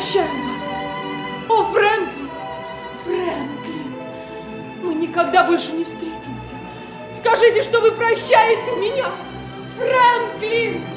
прощаю вас. О, Фрэнклин, Фрэнклин, мы никогда больше не встретимся. Скажите, что вы прощаете меня, Фрэнклин!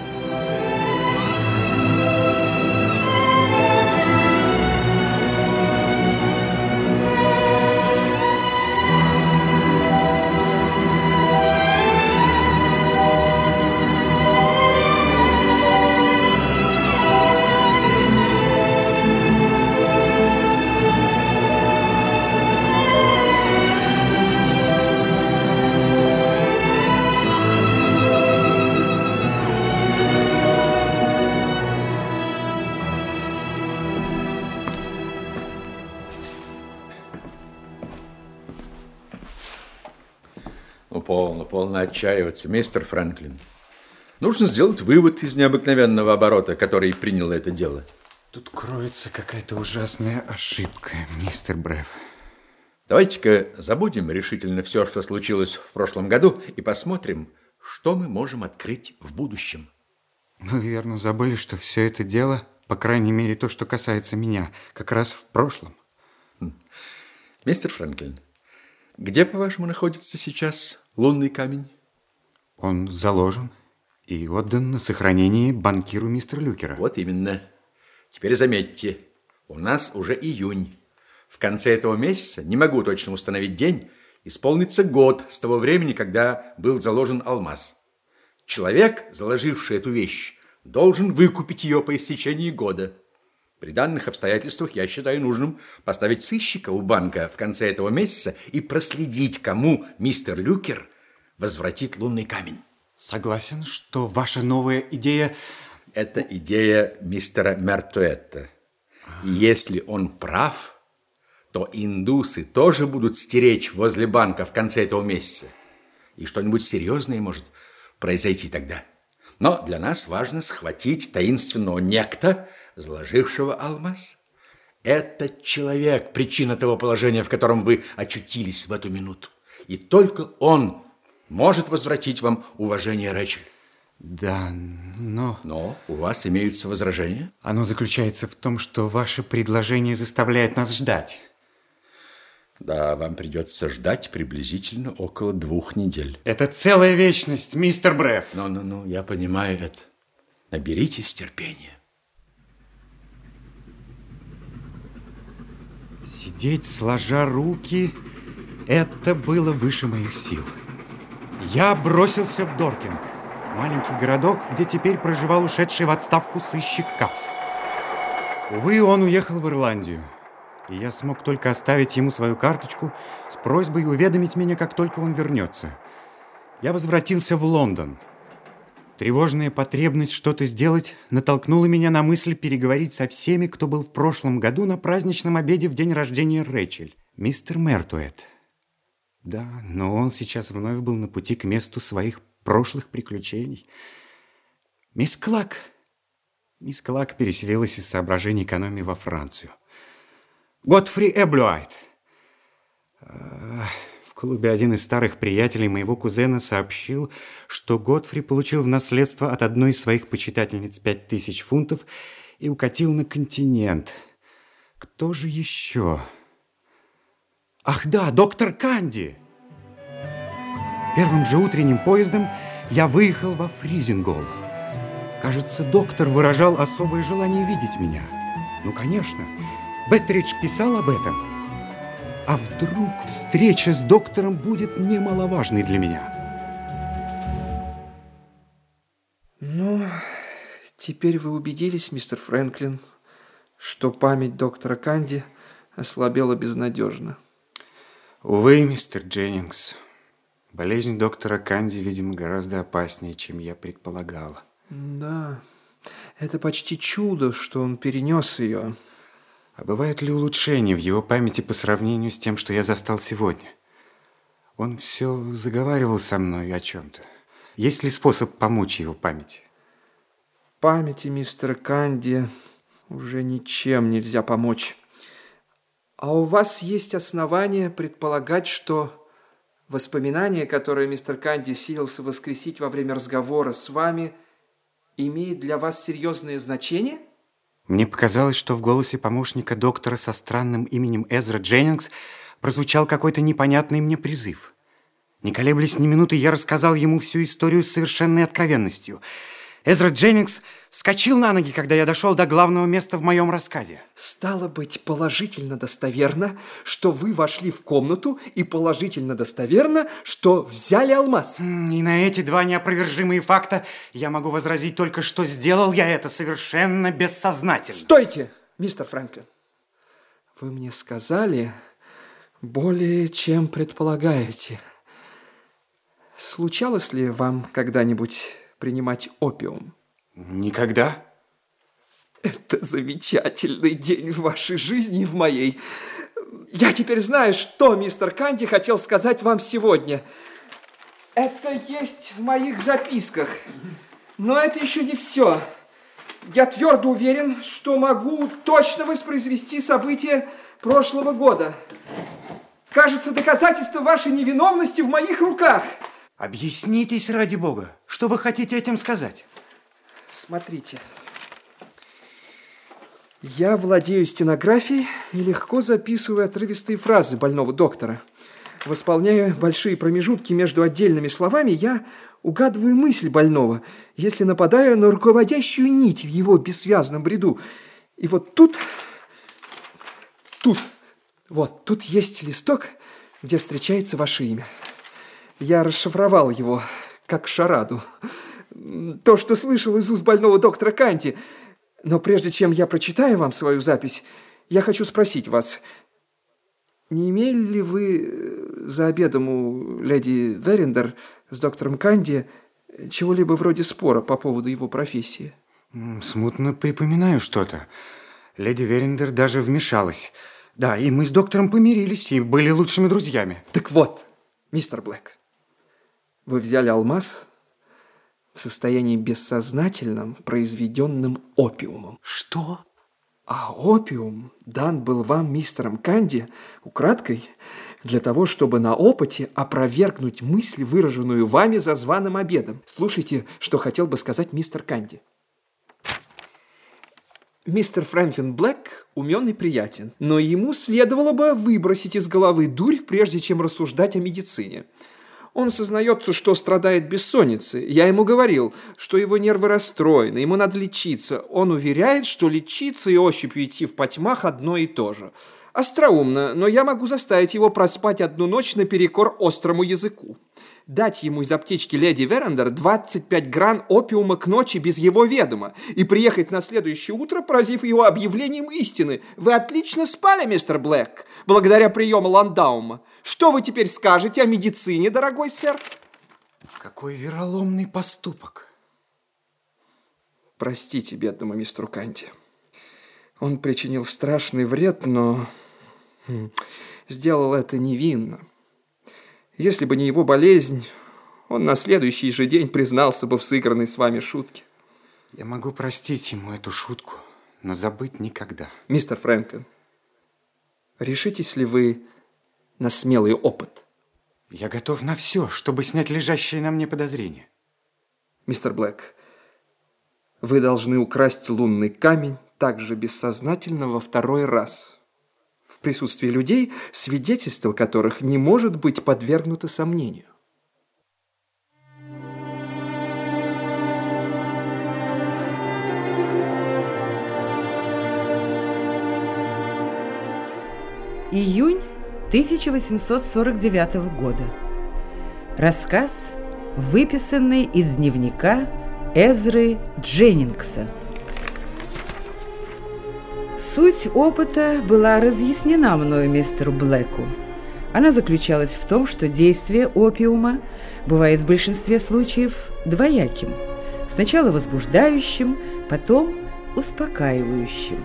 Отчаиваться, мистер Франклин. Нужно сделать вывод из необыкновенного оборота, который принял это дело. Тут кроется какая-то ужасная ошибка, мистер Брев. Давайте-ка забудем решительно все, что случилось в прошлом году, и посмотрим, что мы можем открыть в будущем. Вы верно забыли, что все это дело, по крайней мере, то, что касается меня, как раз в прошлом. Мистер Франклин, где, по-вашему, находится сейчас лунный камень? Он заложен и отдан на сохранение банкиру мистера Люкера. Вот именно. Теперь заметьте, у нас уже июнь. В конце этого месяца, не могу точно установить день, исполнится год с того времени, когда был заложен алмаз. Человек, заложивший эту вещь, должен выкупить ее по истечении года. При данных обстоятельствах я считаю нужным поставить сыщика у банка в конце этого месяца и проследить, кому мистер Люкер возвратит лунный камень. Согласен, что ваша новая идея... Это идея мистера Мертуэтта. И если он прав, то индусы тоже будут стеречь возле банка в конце этого месяца. И что-нибудь серьезное может произойти тогда. Но для нас важно схватить таинственного некто, заложившего алмаз. Этот человек – причина того положения, в котором вы очутились в эту минуту. И только он может возвратить вам уважение Рэчель. Да, но... Но у вас имеются возражения? Оно заключается в том, что ваше предложение заставляет нас ждать. Да, вам придется ждать приблизительно около двух недель. Это целая вечность, мистер Бреф. Ну-ну-ну, я понимаю это. Наберитесь терпения. Сидеть сложа руки, это было выше моих сил. Я бросился в Доркинг, маленький городок, где теперь проживал ушедший в отставку сыщик Каф. Увы, он уехал в Ирландию, и я смог только оставить ему свою карточку с просьбой уведомить меня, как только он вернется. Я возвратился в Лондон. Тревожная потребность что-то сделать натолкнула меня на мысль переговорить со всеми, кто был в прошлом году на праздничном обеде в день рождения Рэчель. Мистер Мертуэт. Да, но он сейчас вновь был на пути к месту своих прошлых приключений. Мисс Клак. Мисс Клак переселилась из соображений экономии во Францию. Готфри Эблюайт. В клубе один из старых приятелей моего кузена сообщил, что Готфри получил в наследство от одной из своих почитательниц пять тысяч фунтов и укатил на континент. Кто же еще? Ах да, доктор Канди! Первым же утренним поездом я выехал во Фризингол. Кажется, доктор выражал особое желание видеть меня. Ну, конечно, Беттридж писал об этом. А вдруг встреча с доктором будет немаловажной для меня? Ну, теперь вы убедились, мистер Фрэнклин, что память доктора Канди ослабела безнадежно. Увы, мистер Дженнингс, болезнь доктора Канди, видимо, гораздо опаснее, чем я предполагал. Да, это почти чудо, что он перенес ее. А бывают ли улучшения в его памяти по сравнению с тем, что я застал сегодня? Он все заговаривал со мной о чем-то. Есть ли способ помочь его памяти? Памяти мистера Канди уже ничем нельзя помочь. А у вас есть основания предполагать, что воспоминание, которое мистер Канди силился воскресить во время разговора с вами, имеет для вас серьезное значение? Мне показалось, что в голосе помощника доктора со странным именем Эзра Дженнингс прозвучал какой-то непонятный мне призыв. Не колеблясь ни минуты, я рассказал ему всю историю с совершенной откровенностью – Эзра Дженнингс вскочил на ноги, когда я дошел до главного места в моем рассказе. Стало быть, положительно достоверно, что вы вошли в комнату, и положительно достоверно, что взяли алмаз. И на эти два неопровержимые факта я могу возразить только, что сделал я это совершенно бессознательно. Стойте, мистер Фрэнклин. Вы мне сказали более, чем предполагаете. Случалось ли вам когда-нибудь принимать опиум? Никогда. Это замечательный день в вашей жизни и в моей. Я теперь знаю, что мистер Канди хотел сказать вам сегодня. Это есть в моих записках. Но это еще не все. Я твердо уверен, что могу точно воспроизвести события прошлого года. Кажется, доказательство вашей невиновности в моих руках. Объяснитесь ради бога. Что вы хотите этим сказать? Смотрите. Я владею стенографией и легко записываю отрывистые фразы больного доктора. Восполняя большие промежутки между отдельными словами, я угадываю мысль больного, если нападаю на руководящую нить в его бессвязном бреду. И вот тут, тут, вот, тут есть листок, где встречается ваше имя. Я расшифровал его, как шараду. То, что слышал из уст больного доктора Канти. Но прежде чем я прочитаю вам свою запись, я хочу спросить вас, не имели ли вы э, за обедом у леди Верендер с доктором Канди чего-либо вроде спора по поводу его профессии? Смутно припоминаю что-то. Леди Верендер даже вмешалась. Да, и мы с доктором помирились и были лучшими друзьями. Так вот, мистер Блэк, вы взяли алмаз в состоянии бессознательном, произведенным опиумом. Что? А опиум дан был вам мистером Канди украдкой для того, чтобы на опыте опровергнуть мысль, выраженную вами за званым обедом. Слушайте, что хотел бы сказать мистер Канди. Мистер Фрэнклин Блэк умен и приятен, но ему следовало бы выбросить из головы дурь, прежде чем рассуждать о медицине – он сознается, что страдает бессонницей. Я ему говорил, что его нервы расстроены, ему надо лечиться. Он уверяет, что лечиться и ощупью идти в потьмах одно и то же. Остроумно, но я могу заставить его проспать одну ночь наперекор острому языку. Дать ему из аптечки леди Верендер 25 гран опиума к ночи без его ведома и приехать на следующее утро, поразив его объявлением истины. Вы отлично спали, мистер Блэк, благодаря приему Ландаума. Что вы теперь скажете о медицине, дорогой сэр? Какой вероломный поступок. Простите бедному мистеру Канти. Он причинил страшный вред, но сделал это невинно. Если бы не его болезнь, он на следующий же день признался бы в сыгранной с вами шутке. Я могу простить ему эту шутку, но забыть никогда. Мистер Фрэнклин, решитесь ли вы на смелый опыт. Я готов на все, чтобы снять лежащие на мне подозрения. Мистер Блэк, вы должны украсть лунный камень также бессознательно во второй раз. Присутствии людей, свидетельство которых не может быть подвергнуто сомнению. Июнь 1849 года. Рассказ, выписанный из дневника Эзры Дженнингса. Суть опыта была разъяснена мною мистеру Блэку. Она заключалась в том, что действие опиума бывает в большинстве случаев двояким. Сначала возбуждающим, потом успокаивающим.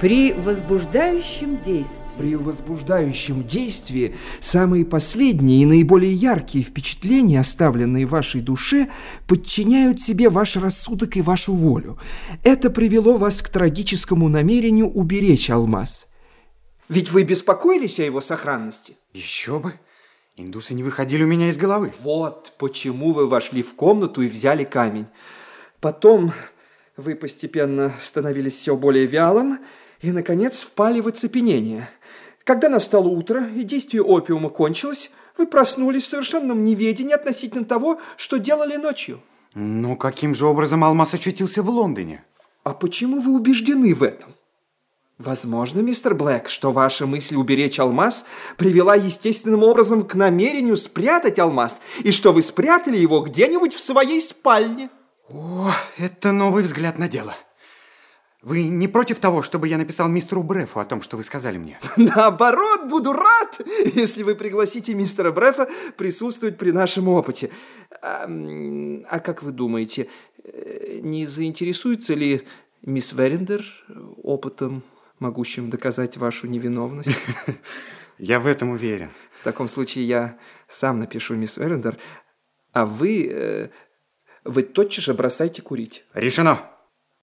При возбуждающем действии при возбуждающем действии самые последние и наиболее яркие впечатления, оставленные в вашей душе, подчиняют себе ваш рассудок и вашу волю. Это привело вас к трагическому намерению уберечь алмаз. Ведь вы беспокоились о его сохранности? Еще бы. Индусы не выходили у меня из головы. Вот почему вы вошли в комнату и взяли камень. Потом Вы постепенно становились все более вялым и, наконец, впали в оцепенение. Когда настало утро и действие опиума кончилось, вы проснулись в совершенном неведении относительно того, что делали ночью. Но каким же образом Алмаз очутился в Лондоне? А почему вы убеждены в этом? Возможно, мистер Блэк, что ваша мысль уберечь алмаз привела естественным образом к намерению спрятать алмаз, и что вы спрятали его где-нибудь в своей спальне. О, это новый взгляд на дело. Вы не против того, чтобы я написал мистеру Брефу о том, что вы сказали мне? Наоборот, буду рад, если вы пригласите мистера Брефа присутствовать при нашем опыте. А, а как вы думаете, э, не заинтересуется ли мисс Верендер опытом, могущим доказать вашу невиновность? Я в этом уверен. В таком случае я сам напишу мисс Верендер, а вы... Э, вы тотчас же бросайте курить. Решено.